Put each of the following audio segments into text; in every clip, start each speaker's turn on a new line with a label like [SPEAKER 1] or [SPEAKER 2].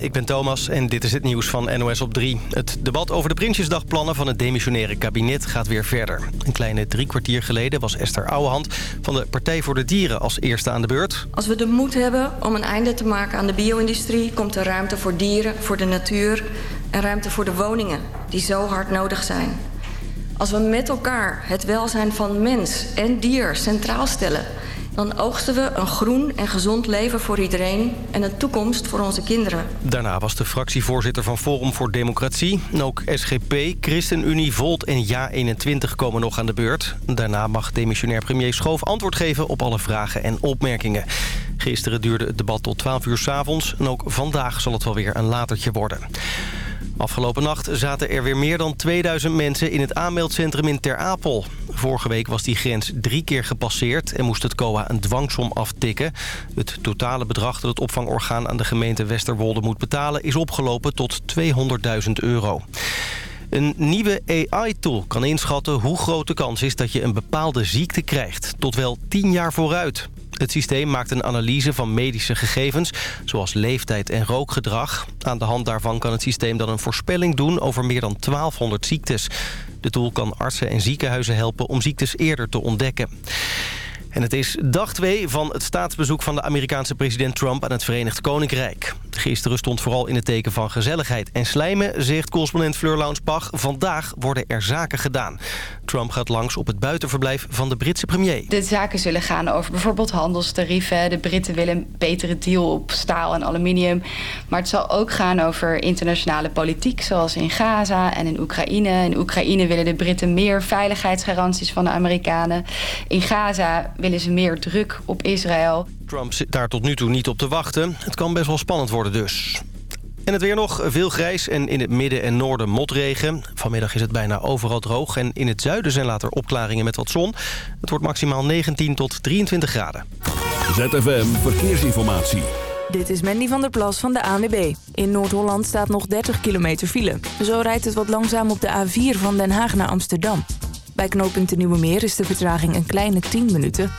[SPEAKER 1] ik ben Thomas en dit is het nieuws van NOS op 3. Het debat over de Prinsjesdagplannen van het demissionaire kabinet gaat weer verder. Een kleine drie kwartier geleden was Esther Ouwehand van de Partij voor de Dieren als eerste aan de beurt.
[SPEAKER 2] Als we de moed hebben om een einde te maken aan de bio-industrie... komt er ruimte voor dieren, voor de natuur en ruimte voor de woningen... die zo hard nodig zijn. Als we met elkaar het welzijn van mens en dier centraal stellen dan oogsten we een groen en gezond leven voor iedereen... en een toekomst voor onze kinderen.
[SPEAKER 1] Daarna was de fractievoorzitter van Forum voor Democratie. ook SGP, ChristenUnie, Volt en Ja21 komen nog aan de beurt. Daarna mag demissionair premier Schoof antwoord geven op alle vragen en opmerkingen. Gisteren duurde het debat tot 12 uur s avonds. En ook vandaag zal het wel weer een latertje worden. Afgelopen nacht zaten er weer meer dan 2000 mensen in het aanmeldcentrum in Ter Apel. Vorige week was die grens drie keer gepasseerd en moest het COA een dwangsom aftikken. Het totale bedrag dat het opvangorgaan aan de gemeente Westerwolde moet betalen... is opgelopen tot 200.000 euro. Een nieuwe AI-tool kan inschatten hoe groot de kans is dat je een bepaalde ziekte krijgt. Tot wel 10 jaar vooruit. Het systeem maakt een analyse van medische gegevens, zoals leeftijd en rookgedrag. Aan de hand daarvan kan het systeem dan een voorspelling doen over meer dan 1200 ziektes. De tool kan artsen en ziekenhuizen helpen om ziektes eerder te ontdekken. En het is dag 2 van het staatsbezoek van de Amerikaanse president Trump aan het Verenigd Koninkrijk. Gisteren stond vooral in het teken van gezelligheid en slijmen, zegt correspondent Fleur Launsbach. Vandaag worden er zaken gedaan. Trump gaat langs op het buitenverblijf van de Britse premier.
[SPEAKER 3] De zaken zullen gaan over bijvoorbeeld handelstarieven. De Britten willen een betere deal op staal en aluminium. Maar het zal ook gaan over internationale politiek, zoals in Gaza en in Oekraïne. In Oekraïne willen de Britten meer veiligheidsgaranties van de Amerikanen. In Gaza willen ze meer druk op Israël.
[SPEAKER 1] Trump zit daar tot nu toe niet op te wachten. Het kan best wel spannend worden dus. En het weer nog, veel grijs en in het midden en noorden motregen. Vanmiddag is het bijna overal droog en in het zuiden zijn later opklaringen met wat zon. Het wordt maximaal 19 tot 23 graden.
[SPEAKER 4] ZFM Verkeersinformatie.
[SPEAKER 5] Dit is Mandy van der Plas van de ANWB. In Noord-Holland staat nog 30 kilometer file. Zo rijdt het wat langzaam op de A4 van Den Haag naar Amsterdam. Bij knooppunt Nieuwe Meer is de vertraging een kleine 10 minuten.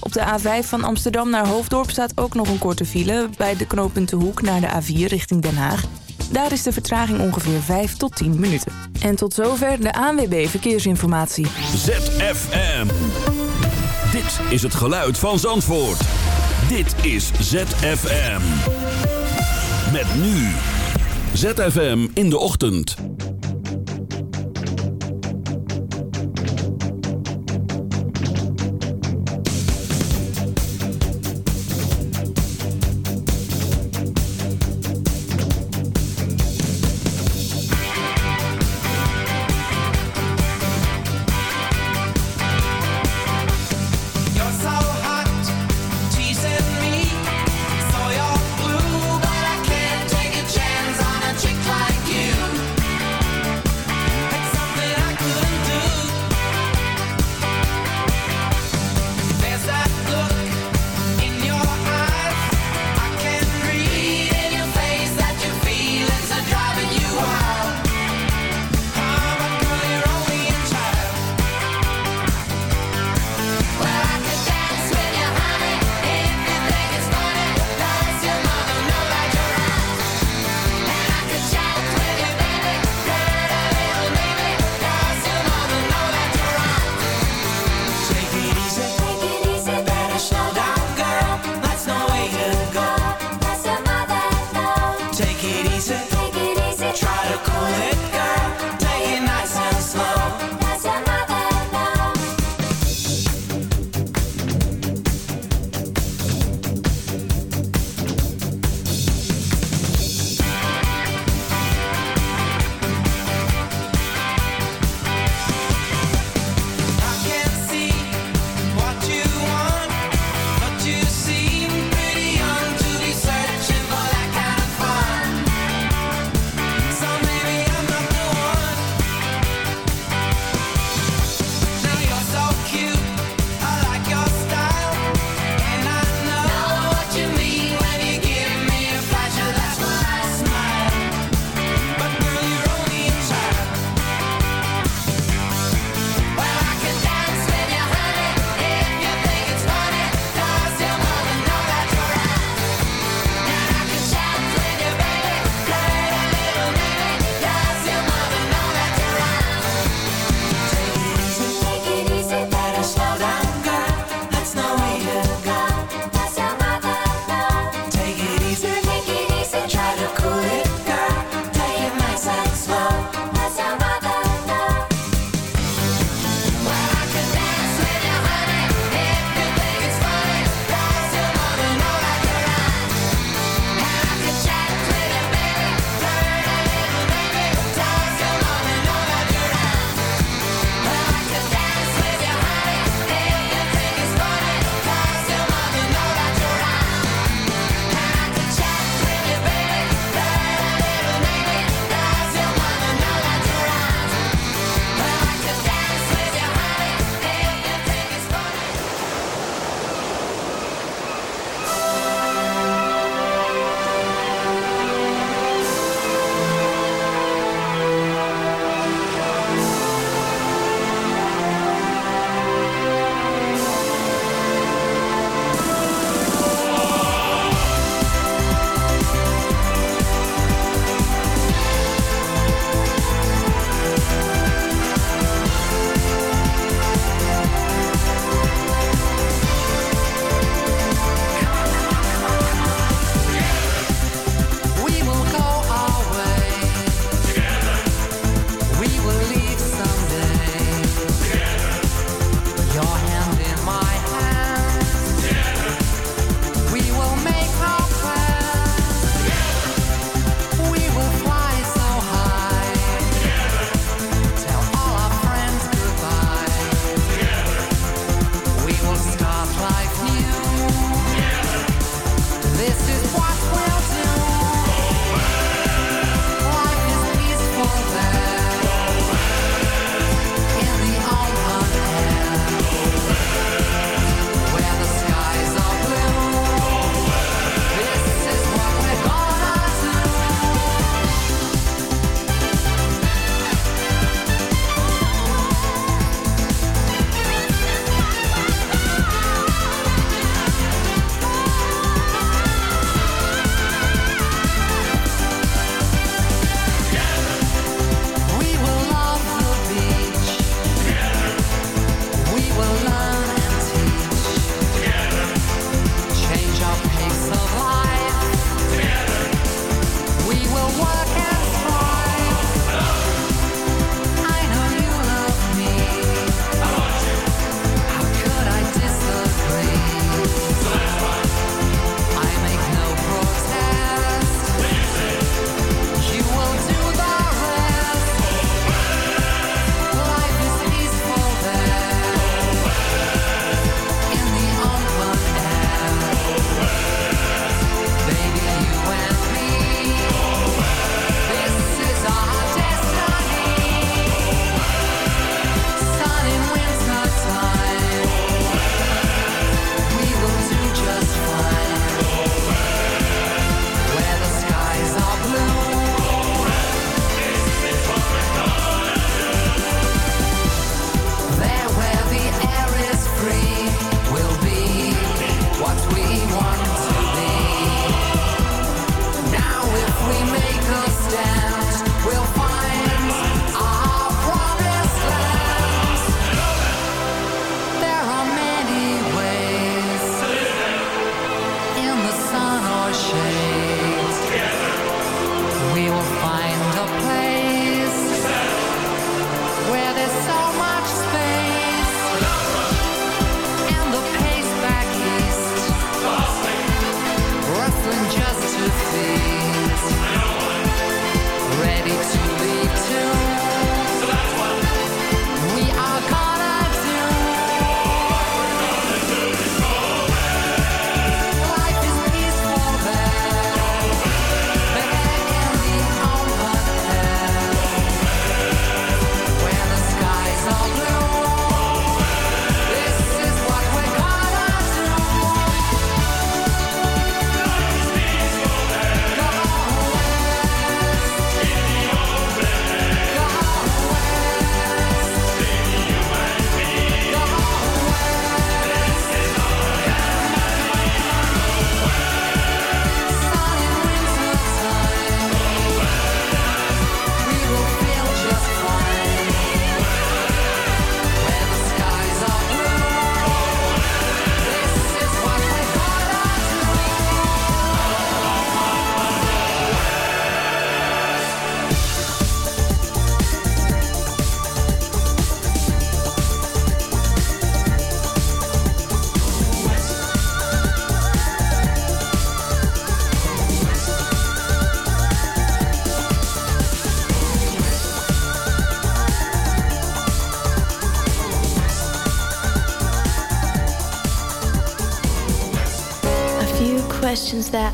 [SPEAKER 5] Op de A5 van Amsterdam naar Hoofddorp staat ook nog een korte file... bij de knooppunt De Hoek naar de A4 richting Den Haag. Daar is de vertraging ongeveer 5 tot 10 minuten. En tot zover de ANWB Verkeersinformatie.
[SPEAKER 4] ZFM. Dit is het geluid van Zandvoort. Dit is ZFM. Met nu. ZFM in de ochtend.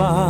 [SPEAKER 6] fly.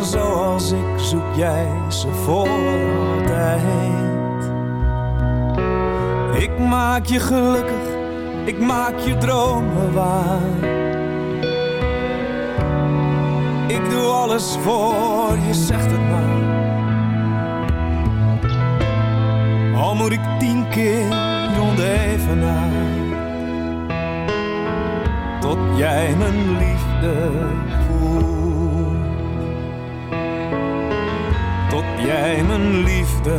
[SPEAKER 6] Zoals ik zoek jij ze voor altijd. Ik maak je gelukkig, ik maak je dromen waar. Ik doe alles voor je, zegt het maar. Al moet ik tien keer rond even Tot jij mijn liefde jij mijn liefde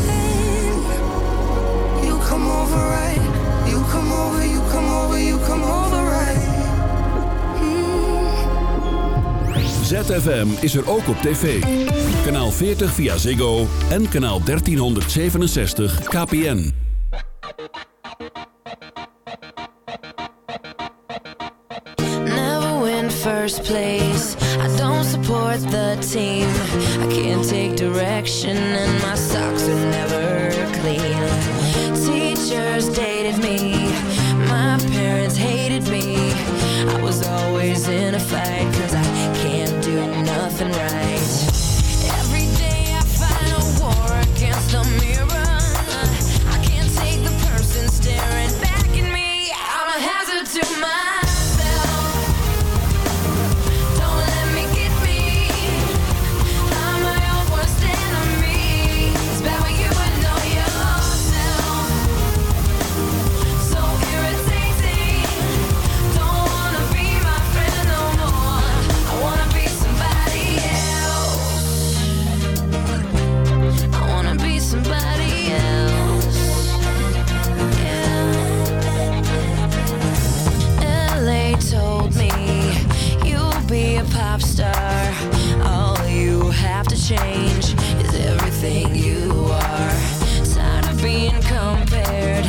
[SPEAKER 4] ZFM is er ook op tv. Kanaal 40 via Ziggo en kanaal 1367 KPN.
[SPEAKER 7] Never win first place. I don't support the team. I can't take direction, and my socks are never. Teachers dated me. My parents hated me. I was always in a fight, be a pop star. All you have to change is everything you are. Tired of being compared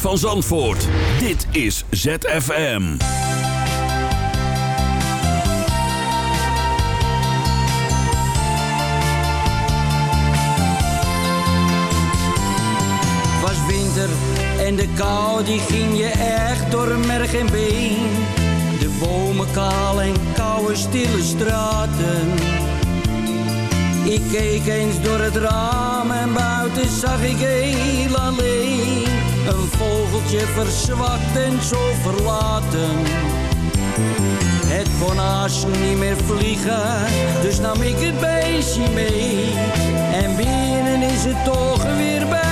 [SPEAKER 4] van Zandvoort. Dit is ZFM.
[SPEAKER 8] Was winter en de kou die ging je echt door merg en been. De bomen kaal en koude stille straten. Ik keek eens door het raam en buiten zag ik heel alleen een vogeltje verzwakt en zo verlaten. Het kon niet meer vliegen, dus nam ik het beestje mee. En binnen is het toch weer bij.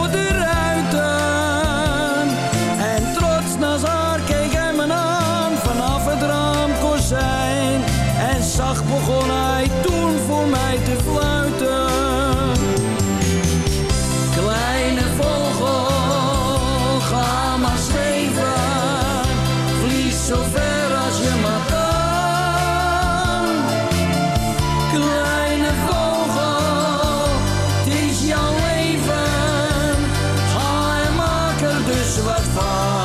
[SPEAKER 8] is wat van.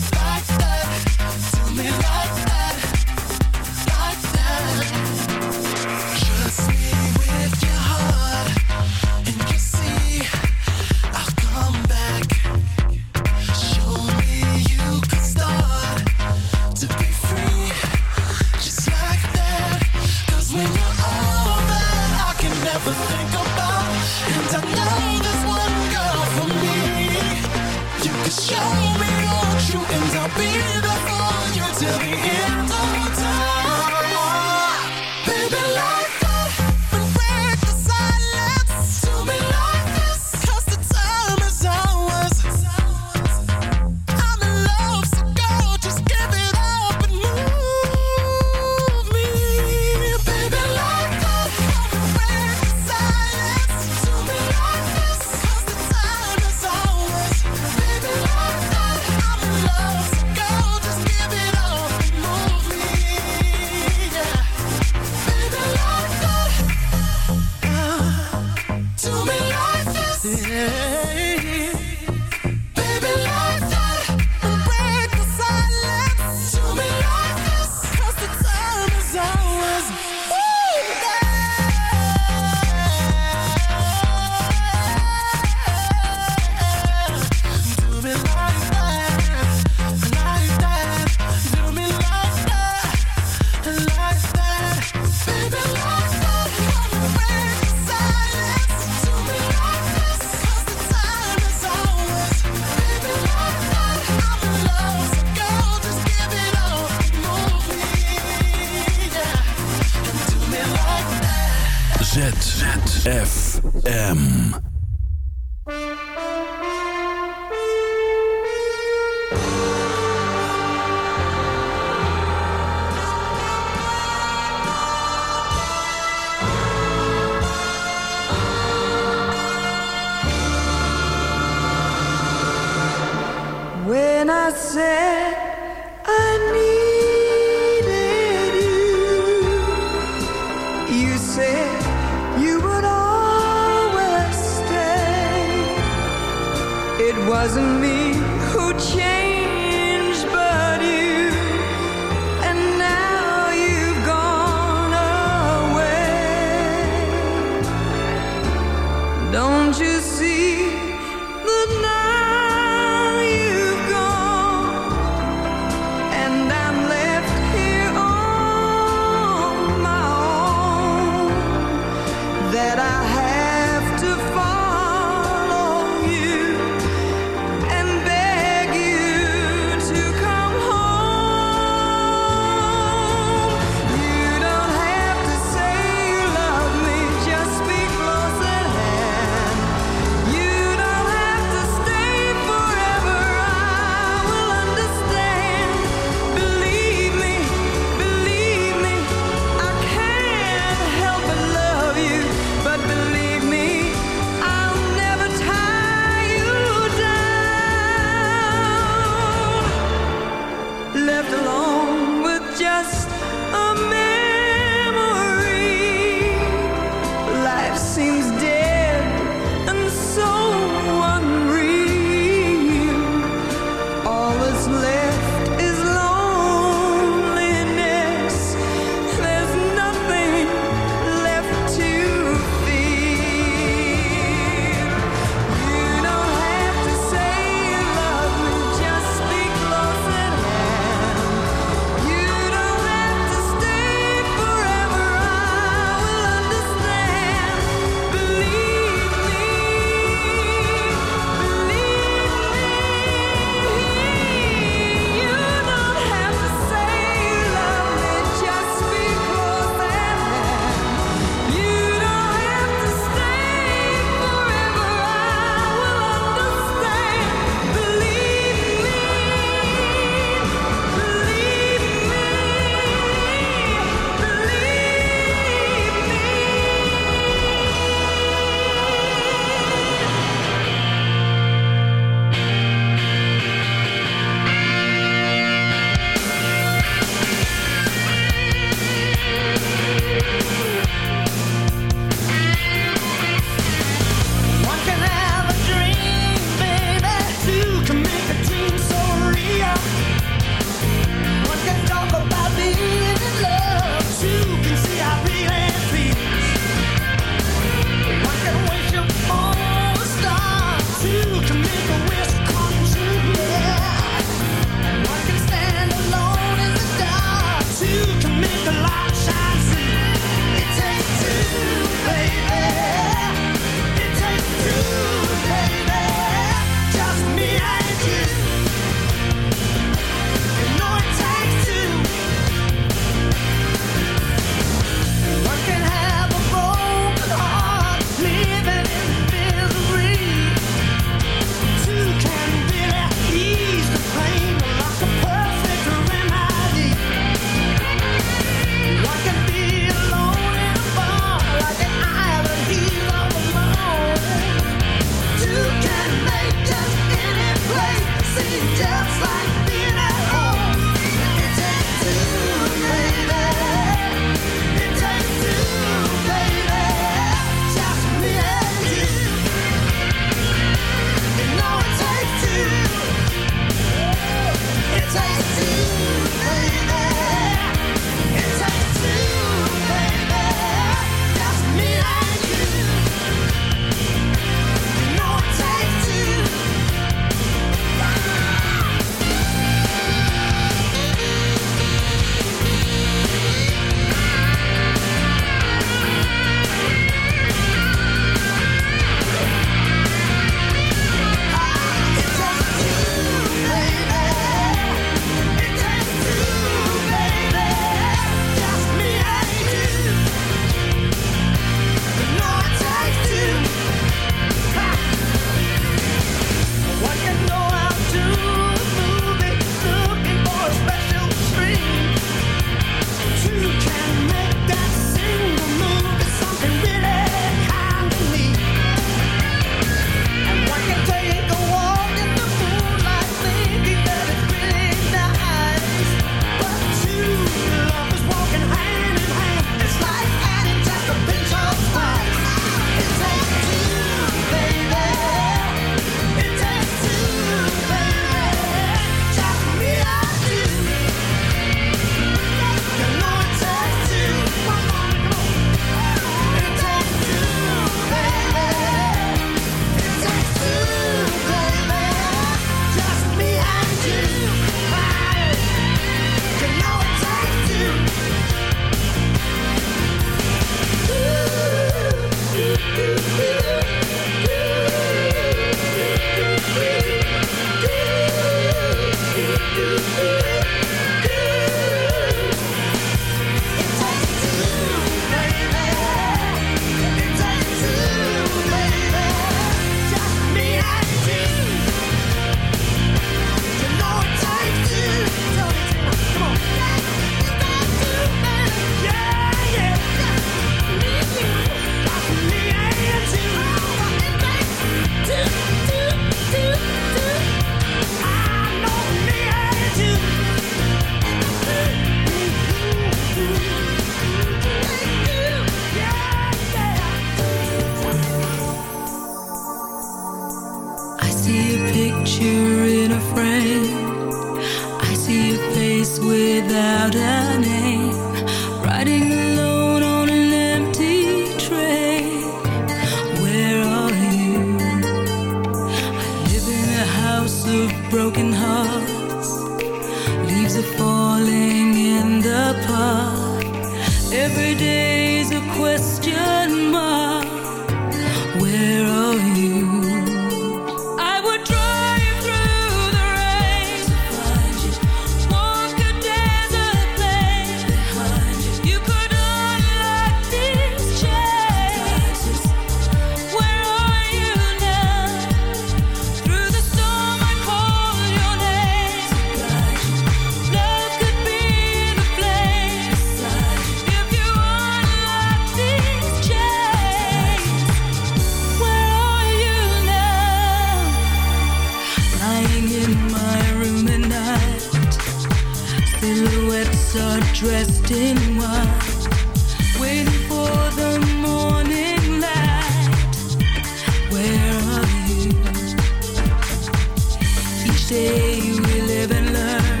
[SPEAKER 6] way we live and learn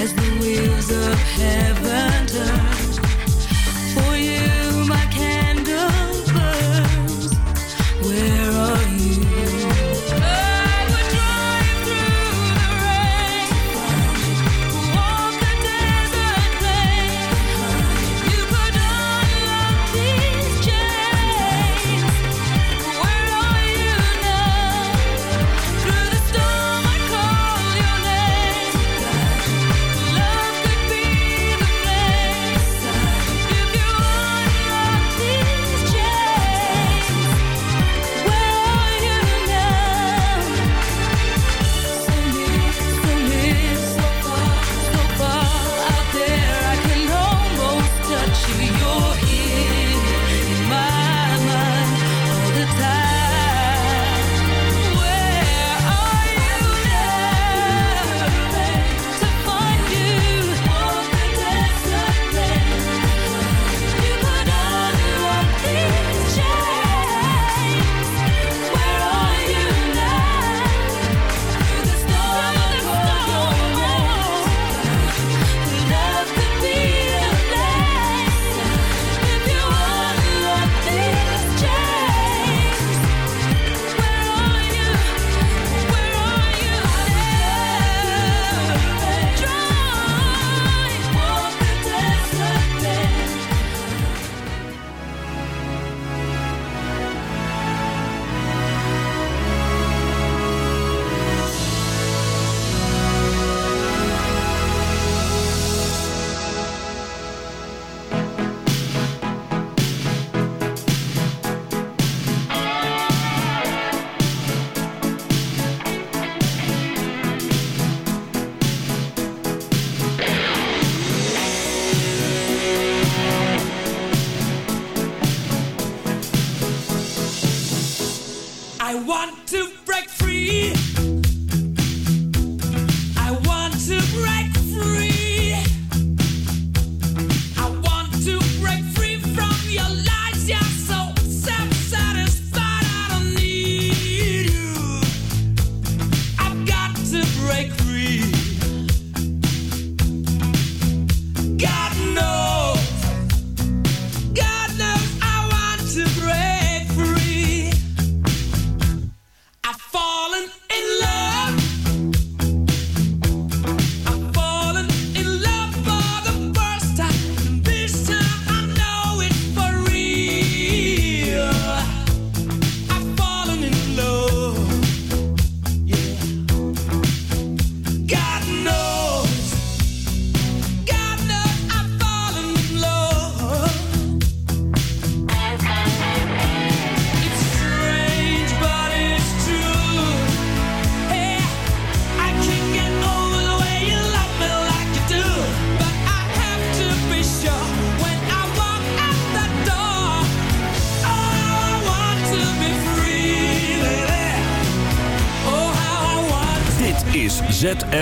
[SPEAKER 6] as the wheels of heaven.